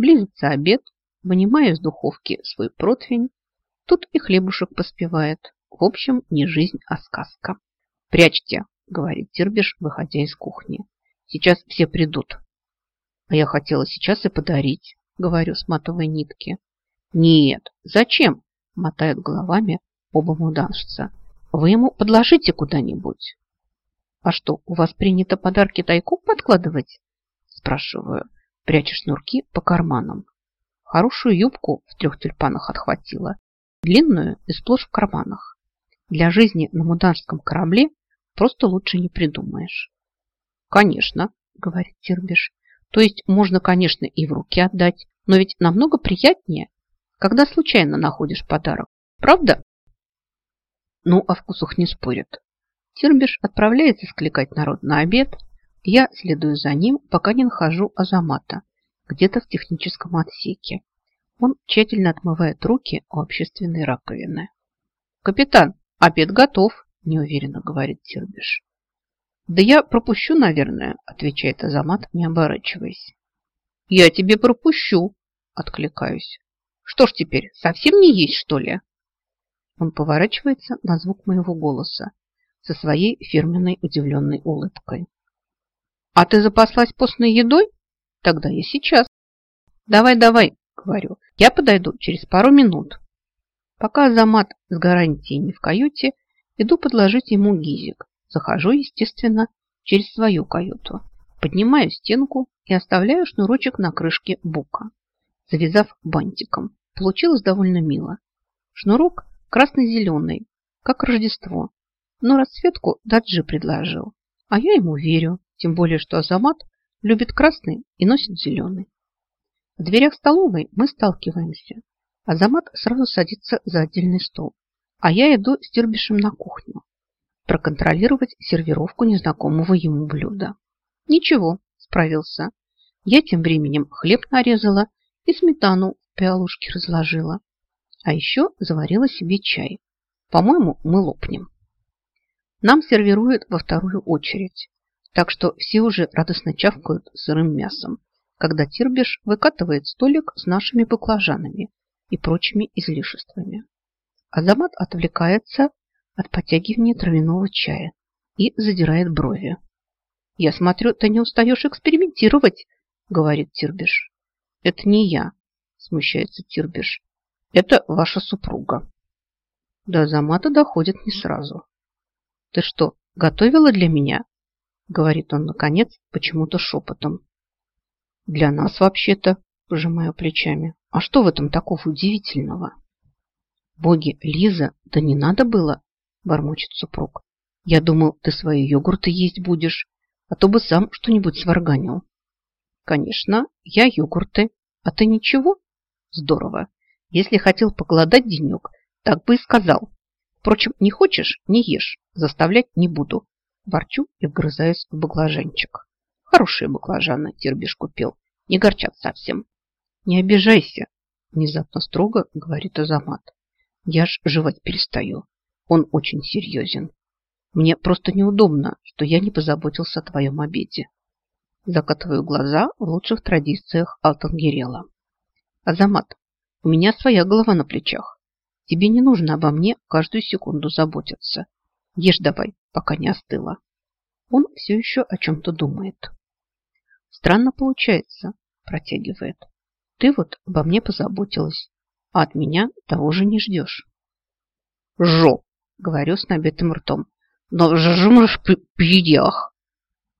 Близится обед, вынимаю из духовки свой противень. Тут и хлебушек поспевает. В общем, не жизнь, а сказка. «Прячьте», — говорит Тирбиш, выходя из кухни. «Сейчас все придут». «А я хотела сейчас и подарить», — говорю, с матовой нитки. «Нет, зачем?» — мотают головами оба муданшца. «Вы ему подложите куда-нибудь». «А что, у вас принято подарки тайком подкладывать?» Спрашиваю, пряча шнурки по карманам. Хорошую юбку в трех тюльпанах отхватила, длинную и сплошь в карманах. Для жизни на муданском корабле просто лучше не придумаешь. «Конечно», — говорит Тирбиш, «то есть можно, конечно, и в руки отдать, но ведь намного приятнее, когда случайно находишь подарок. Правда?» Ну, о вкусах не спорят. Тирбиш отправляется скликать народ на обед. Я следую за ним, пока не нахожу Азамата, где-то в техническом отсеке. Он тщательно отмывает руки у общественной раковины. «Капитан, обед готов», – неуверенно говорит Тирбиш. «Да я пропущу, наверное», – отвечает Азамат, не оборачиваясь. «Я тебе пропущу», – откликаюсь. «Что ж теперь, совсем не есть, что ли?» Он поворачивается на звук моего голоса со своей фирменной удивленной улыбкой. «А ты запаслась постной едой? Тогда я сейчас». «Давай, давай», — говорю, — «я подойду через пару минут». Пока Азамат с гарантией в каюте, иду подложить ему гизик. Захожу, естественно, через свою каюту. Поднимаю стенку и оставляю шнурочек на крышке бука, завязав бантиком. Получилось довольно мило. Шнурок красно-зеленый, как Рождество. Но расцветку Даджи предложил. А я ему верю, тем более, что Азамат любит красный и носит зеленый. В дверях столовой мы сталкиваемся. Азамат сразу садится за отдельный стол, а я иду с Дербишем на кухню проконтролировать сервировку незнакомого ему блюда. Ничего, справился. Я тем временем хлеб нарезала и сметану в пиалушке разложила. А еще заварила себе чай. По-моему, мы лопнем. Нам сервируют во вторую очередь. Так что все уже радостно чавкают сырым мясом, когда Тирбиш выкатывает столик с нашими баклажанами и прочими излишествами. Азамат отвлекается от потягивания травяного чая и задирает брови. «Я смотрю, ты не устаешь экспериментировать», — говорит Тирбиш. «Это не я», — смущается Тирбиш. Это ваша супруга. До Азамата доходит не сразу. Ты что, готовила для меня? Говорит он, наконец, почему-то шепотом. Для нас вообще-то, пожимаю плечами. А что в этом такого удивительного? Боги, Лиза, да не надо было, бормочет супруг. Я думал, ты свои йогурты есть будешь, а то бы сам что-нибудь сварганил. Конечно, я йогурты. А ты ничего? Здорово. Если хотел поголодать денек, так бы и сказал. Впрочем, не хочешь – не ешь. Заставлять не буду. Ворчу и вгрызаюсь в баклажанчик. Хорошие баклажаны Тирбиш купил. Не горчат совсем. Не обижайся, внезапно строго говорит Азамат. Я ж жевать перестаю. Он очень серьезен. Мне просто неудобно, что я не позаботился о твоем обеде. Закатываю глаза в лучших традициях Алтангерела. Азамат, у меня своя голова на плечах. Тебе не нужно обо мне каждую секунду заботиться. Ешь давай, пока не остыла. Он все еще о чем-то думает. Странно получается, протягивает. Ты вот обо мне позаботилась, а от меня того же не ждешь. Жо, говорю с набитым ртом. Но жмешь в едях.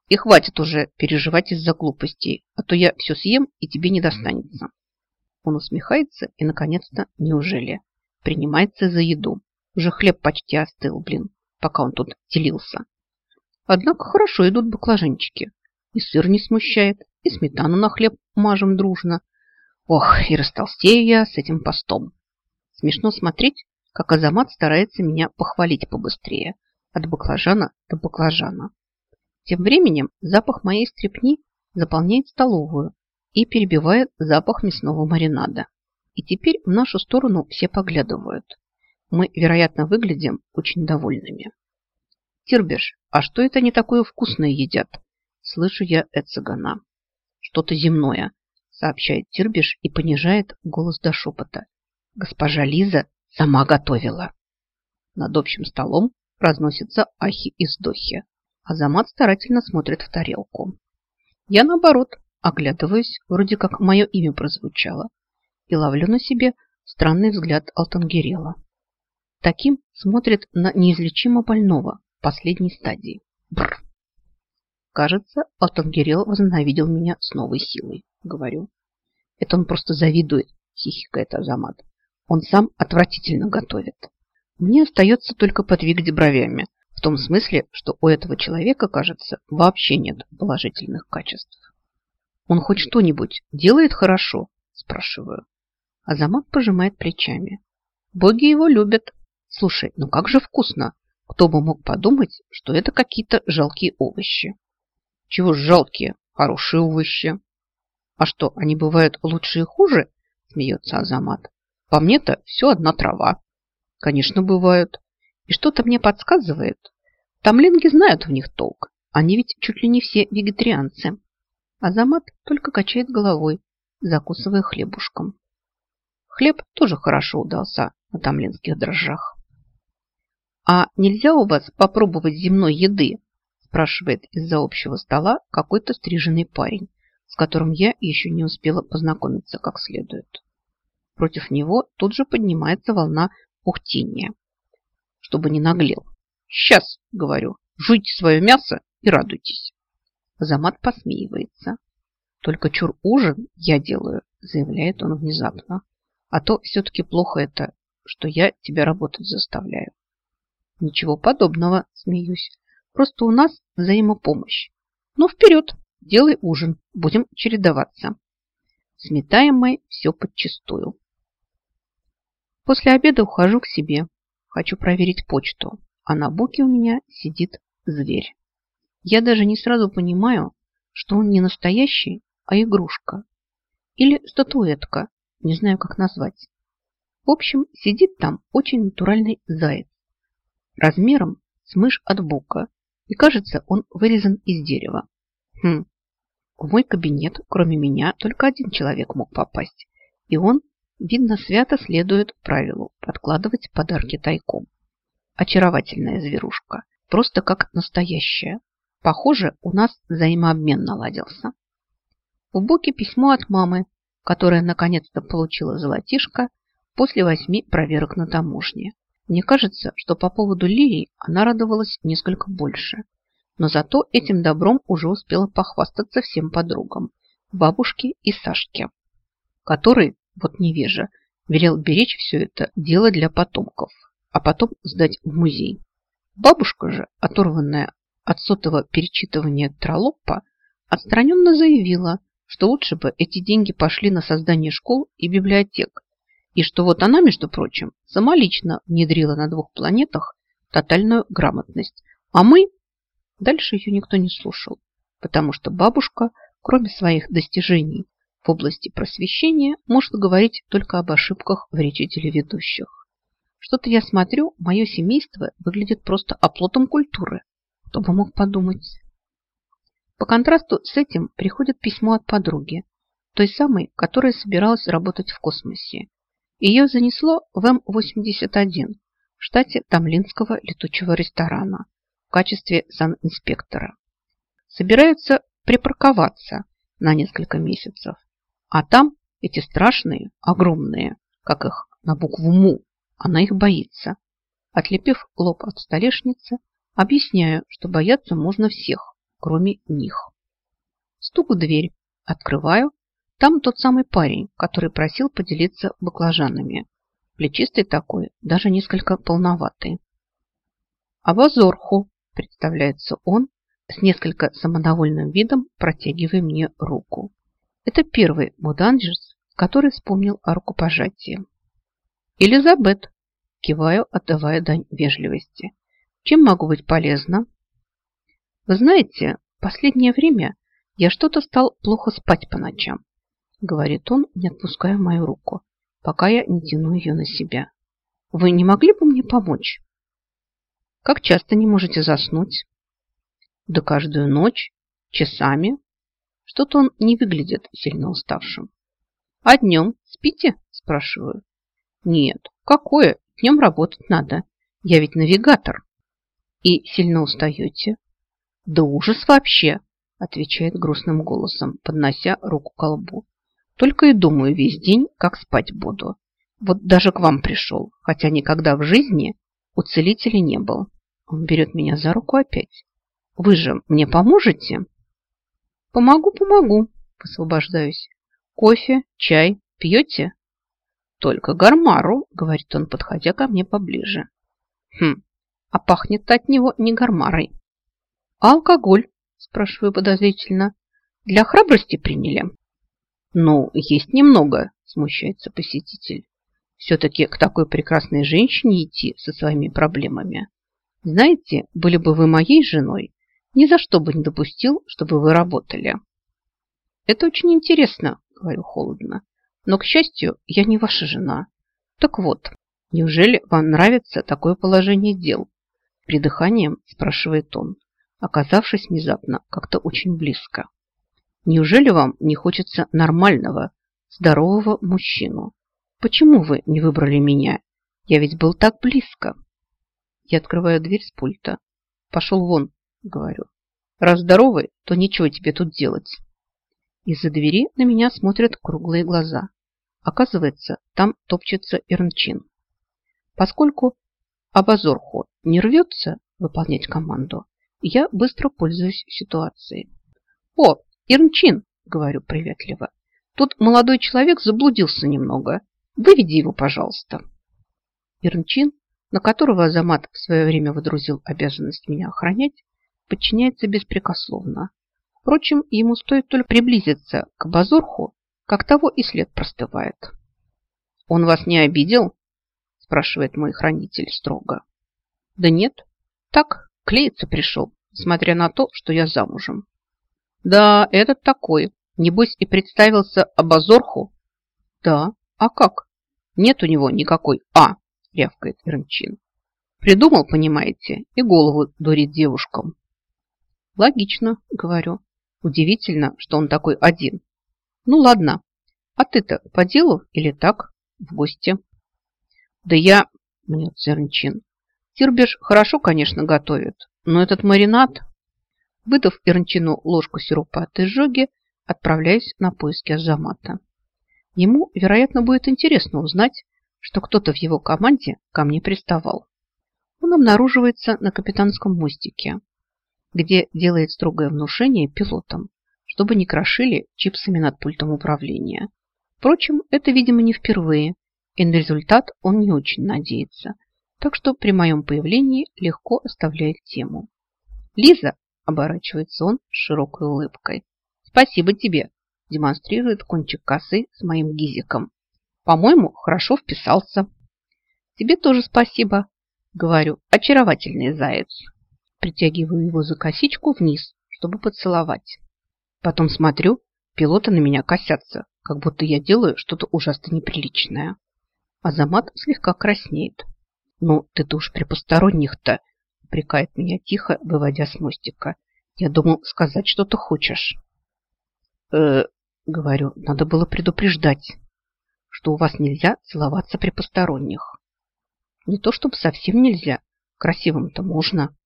И хватит уже переживать из-за глупостей, а то я все съем и тебе не достанется. Он усмехается и, наконец-то, неужели? Принимается за еду. Уже хлеб почти остыл, блин, пока он тут делился. Однако хорошо идут баклажанчики. И сыр не смущает, и сметану на хлеб мажем дружно. Ох, и растолстею я с этим постом. Смешно смотреть, как Азамат старается меня похвалить побыстрее. От баклажана до баклажана. Тем временем запах моей стрепни заполняет столовую, и перебивает запах мясного маринада. И теперь в нашу сторону все поглядывают. Мы, вероятно, выглядим очень довольными. Тирбеш, а что это не такое вкусное едят? Слышу я Эцегана. Что-то земное. сообщает Тирбиш и понижает голос до шепота. Госпожа Лиза сама готовила. Над общим столом разносятся ахи и вздохи. Азамат старательно смотрит в тарелку. Я, наоборот, оглядываюсь, вроде как мое имя прозвучало, и ловлю на себе странный взгляд Алтангерела. Таким смотрит на неизлечимо больного последней стадии. Бррр. Кажется, Алтангерел возненавидел меня с новой силой, говорю. Это он просто завидует, хихикает Азамат. Он сам отвратительно готовит. Мне остается только подвигать бровями, в том смысле, что у этого человека, кажется, вообще нет положительных качеств. Он хоть что-нибудь делает хорошо? Спрашиваю. Азамат пожимает плечами. Боги его любят. Слушай, ну как же вкусно. Кто бы мог подумать, что это какие-то жалкие овощи. Чего ж жалкие? Хорошие овощи. А что, они бывают лучше и хуже? Смеется Азамат. По мне-то все одна трава. Конечно, бывают. И что-то мне подсказывает. Тамлинги знают в них толк. Они ведь чуть ли не все вегетарианцы. Азамат только качает головой, закусывая хлебушком. Хлеб тоже хорошо удался на тамлинских дрожжах. «А нельзя у вас попробовать земной еды?» спрашивает из-за общего стола какой-то стриженный парень, с которым я еще не успела познакомиться как следует. Против него тут же поднимается волна ухтения, чтобы не наглел. «Сейчас», — говорю, — «жуйте свое мясо и радуйтесь». Замат посмеивается. «Только чур ужин я делаю», — заявляет он внезапно. «А то все-таки плохо это, что я тебя работать заставляю». «Ничего подобного», — смеюсь. «Просто у нас взаимопомощь. Ну, вперед, делай ужин, будем чередоваться». Сметаем мы все подчистую. После обеда ухожу к себе. Хочу проверить почту а на боке у меня сидит зверь. Я даже не сразу понимаю, что он не настоящий, а игрушка. Или статуэтка, не знаю, как назвать. В общем, сидит там очень натуральный заяц. Размером с мышь от бока. И кажется, он вырезан из дерева. Хм. В мой кабинет, кроме меня, только один человек мог попасть. И он, видно, свято следует правилу подкладывать подарки тайком. Очаровательная зверушка. Просто как настоящая. Похоже, у нас взаимообмен наладился. В боке письмо от мамы, которая наконец-то получила золотишко после восьми проверок на таможне. Мне кажется, что по поводу Лилии она радовалась несколько больше. Но зато этим добром уже успела похвастаться всем подругам, бабушке и Сашке, который, вот невежа, велел беречь все это дело для потомков а потом сдать в музей. Бабушка же, оторванная от сотого перечитывания Тролопа, отстраненно заявила, что лучше бы эти деньги пошли на создание школ и библиотек, и что вот она, между прочим, самолично внедрила на двух планетах тотальную грамотность. А мы... Дальше ее никто не слушал, потому что бабушка, кроме своих достижений в области просвещения, может говорить только об ошибках в речи телеведущих. Что-то я смотрю, мое семейство выглядит просто оплотом культуры. Кто бы мог подумать. По контрасту с этим приходит письмо от подруги, той самой, которая собиралась работать в космосе. Ее занесло в М-81 в штате Тамлинского летучего ресторана в качестве санинспектора. Собираются припарковаться на несколько месяцев, а там эти страшные, огромные, как их на букву МУ, она их боится. Отлепив лоб от столешницы, объясняю, что бояться можно всех, кроме них. Стук в дверь. Открываю. Там тот самый парень, который просил поделиться баклажанами. Плечистый такой, даже несколько полноватый. Абазорху, представляется он, с несколько самодовольным видом протягивая мне руку. Это первый Муданджис, который вспомнил о рукопожатии. Элизабет, киваю, отдавая дань вежливости. Чем могу быть полезна? Вы знаете, последнее время я что-то стал плохо спать по ночам, говорит он, не отпуская мою руку, пока я не тяну ее на себя. Вы не могли бы мне помочь? Как часто не можете заснуть? Да каждую ночь, часами. Что-то он не выглядит сильно уставшим. А днем спите? Спрашиваю. Нет, какое? Днем работать надо. Я ведь навигатор. И сильно устаете? Да ужас вообще, отвечает грустным голосом, поднося руку к колбу. Только и думаю весь день, как спать буду. Вот даже к вам пришел, хотя никогда в жизни у целителя не был. Он берет меня за руку опять. Вы же мне поможете? Помогу, помогу, высвобождаюсь. Кофе, чай пьете? Только гармару, говорит он, подходя ко мне поближе. Хм, а пахнет от него не гармарой. А алкоголь? Спрашиваю подозрительно. Для храбрости приняли? Ну, есть немного, смущается посетитель. Все-таки к такой прекрасной женщине идти со своими проблемами. Знаете, были бы вы моей женой, ни за что бы не допустил, чтобы вы работали. Это очень интересно, говорю холодно. Но, к счастью, я не ваша жена. Так вот, неужели вам нравится такое положение дел? Придыханием спрашивает он, оказавшись внезапно как-то очень близко. Неужели вам не хочется нормального, здорового мужчину? Почему вы не выбрали меня? Я ведь был так близко. Я открываю дверь с пульта. Пошел вон, говорю. Раз здоровый, то нечего тебе тут делать. Из-за двери на меня смотрят круглые глаза. Оказывается, там топчется Ирнчин. Поскольку Абазорху не рвется выполнять команду, я быстро пользуюсь ситуацией. «О, Ирнчин!» – говорю приветливо. «Тут молодой человек заблудился немного. Выведи его, пожалуйста». Ирнчин, на которого Азамат в свое время водрузил обязанность меня охранять, подчиняется беспрекословно. Впрочем, ему стоит только приблизиться к Базорху, как того и след простывает. «Он вас не обидел?» – спрашивает мой хранитель строго. «Да нет, так клеиться пришел, смотря на то, что я замужем». «Да, этот такой. Небось и представился Абазорху?» «Да, а как?» «Нет у него никакой «а», – рявкает Ирнчин. «Придумал, понимаете, и голову дурит девушкам». «Логично», – говорю. Удивительно, что он такой один. Ну ладно, а ты-то по делу или так, в гости? Да я, мне Ирнчин. Тирбеш хорошо, конечно, готовит, но этот маринад... Выдав Ирнчину ложку сиропа от изжоги, отправляюсь на поиски Азамата. Ему, вероятно, будет интересно узнать, что кто-то в его команде ко мне приставал. Он обнаруживается на капитанском мостике где делает строгое внушение пилотам, чтобы не крошили чипсами над пультом управления. Впрочем, это, видимо, не впервые, и на результат он не очень надеется, так что при моем появлении легко оставляет тему. «Лиза!» – оборачивается он с широкой улыбкой. «Спасибо тебе!» – демонстрирует кончик косы с моим гизиком. «По-моему, хорошо вписался». «Тебе тоже спасибо!» – говорю. «Очаровательный заяц!» Притягиваю его за косичку вниз, чтобы поцеловать. Потом смотрю, пилоты на меня косятся, как будто я делаю что-то ужасно неприличное. Азамат слегка краснеет. «Ну, ты-то уж при посторонних-то!» Упрекает меня тихо, выводя с мостика. «Я думал сказать, что ты хочешь». «Э, — говорю, — надо было предупреждать, что у вас нельзя целоваться при посторонних. Не то чтобы совсем нельзя, красивым-то можно.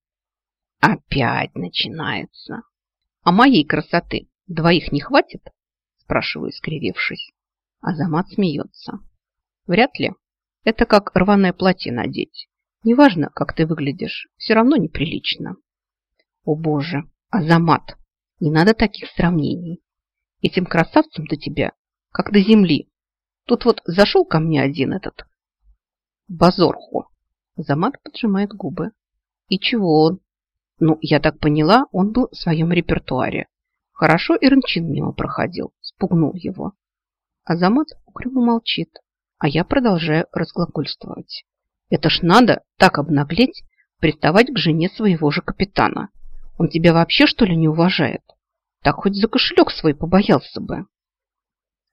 Опять начинается. А моей красоты двоих не хватит? Спрашиваю, скривившись. Азамат смеется. Вряд ли. Это как рваное платье надеть. Неважно, как ты выглядишь, все равно неприлично. О боже, Азамат, не надо таких сравнений. Этим красавцем до тебя, как до земли. Тут вот зашел ко мне один этот Базорху. Азамат поджимает губы. И чего он? Ну, я так поняла, он был в своем репертуаре. Хорошо Ирнчин мимо проходил, спугнул его. Азамат угрюмо молчит, а я продолжаю разглагольствовать. Это ж надо так обнаглеть, приставать к жене своего же капитана. Он тебя вообще, что ли, не уважает? Так хоть за кошелек свой побоялся бы.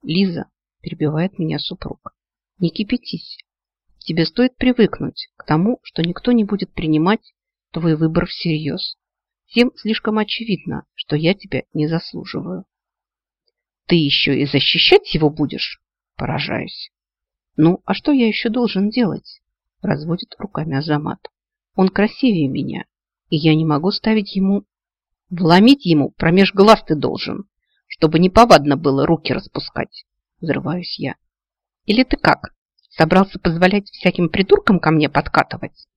Лиза, перебивает меня супруг, не кипятись. Тебе стоит привыкнуть к тому, что никто не будет принимать твой выбор всерьез. Всем слишком очевидно, что я тебя не заслуживаю. ты еще и защищать его будешь? Поражаюсь. Ну, а что я еще должен делать? Разводит руками Азамат. Он красивее меня, и я не могу ставить ему... Вломить ему промеж глаз ты должен, чтобы неповадно было руки распускать. Взрываюсь я. Или ты как? Собрался позволять всяким придуркам ко мне подкатывать?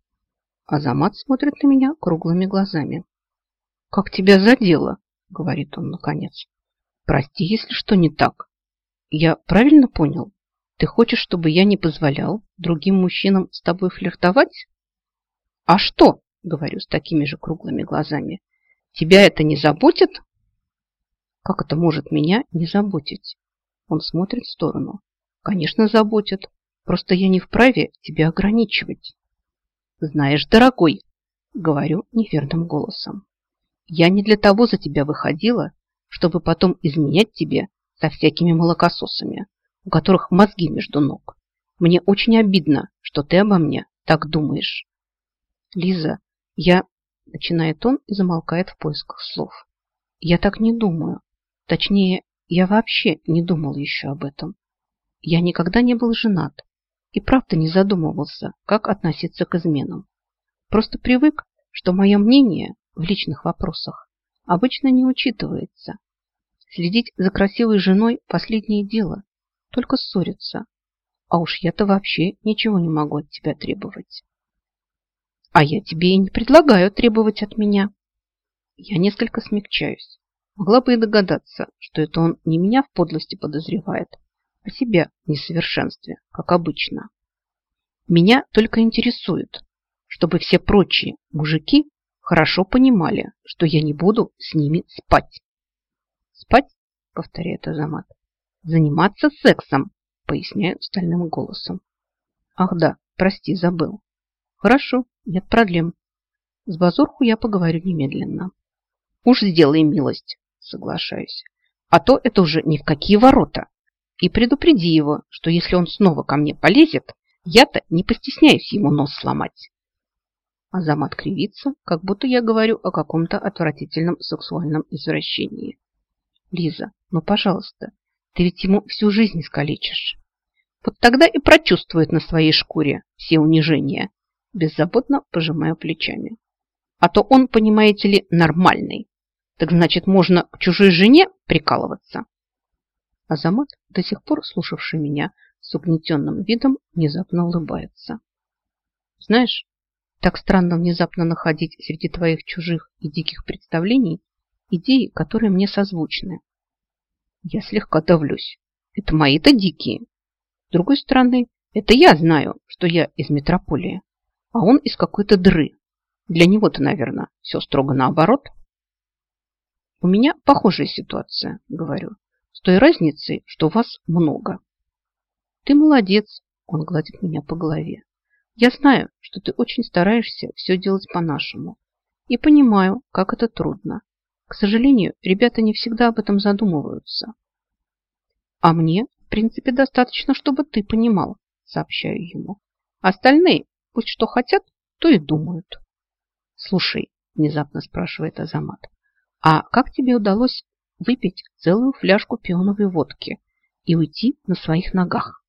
Азамат смотрит на меня круглыми глазами. «Как тебя задело?» — говорит он наконец. «Прости, если что не так. Я правильно понял? Ты хочешь, чтобы я не позволял другим мужчинам с тобой флиртовать?» «А что?» — говорю с такими же круглыми глазами. «Тебя это не заботит?» «Как это может меня не заботить?» Он смотрит в сторону. «Конечно, заботит. Просто я не вправе тебя ограничивать». «Знаешь, дорогой», — говорю неверным голосом, «я не для того за тебя выходила, чтобы потом изменять тебе со всякими молокососами, у которых мозги между ног. Мне очень обидно, что ты обо мне так думаешь». «Лиза, я...» — начинает он и замолкает в поисках слов. «Я так не думаю. Точнее, я вообще не думал еще об этом. Я никогда не был женат и правда не задумывался, как относиться к изменам. Просто привык, что мое мнение в личных вопросах обычно не учитывается. Следить за красивой женой – последнее дело, только ссориться. А уж я-то вообще ничего не могу от тебя требовать. А я тебе и не предлагаю требовать от меня. Я несколько смягчаюсь. Могла бы и догадаться, что это он не меня в подлости подозревает, о себя в несовершенстве, как обычно. Меня только интересует, чтобы все прочие мужики хорошо понимали, что я не буду с ними спать. Спать, повторяет Азамат, заниматься сексом, поясняю стальным голосом. Ах да, прости, забыл. Хорошо, нет проблем. С Базурху я поговорю немедленно. Уж сделай милость, соглашаюсь. А то это уже ни в какие ворота. И предупреди его, что если он снова ко мне полезет, я-то не постесняюсь ему нос сломать. Азамат кривится, как будто я говорю о каком-то отвратительном сексуальном извращении. Лиза, ну пожалуйста, ты ведь ему всю жизнь искалечишь. Вот тогда и прочувствует на своей шкуре все унижения. Беззаботно пожимая плечами. А то он, понимаете ли, нормальный. Так значит, можно к чужой жене прикалываться? Азамат, до сих пор слушавший меня с угнетенным видом, внезапно улыбается. Знаешь, так странно внезапно находить среди твоих чужих и диких представлений идеи, которые мне созвучны. Я слегка давлюсь. Это мои-то дикие. С другой стороны, это я знаю, что я из метрополии, а он из какой-то дры. Для него-то, наверное, все строго наоборот. У меня похожая ситуация, говорю с той разницей, что вас много. Ты молодец, он гладит меня по голове. Я знаю, что ты очень стараешься все делать по-нашему. И понимаю, как это трудно. К сожалению, ребята не всегда об этом задумываются. А мне, в принципе, достаточно, чтобы ты понимал, сообщаю ему. Остальные пусть что хотят, то и думают. Слушай, внезапно спрашивает Азамат, а как тебе удалось выпить целую фляжку пионовой водки и уйти на своих ногах.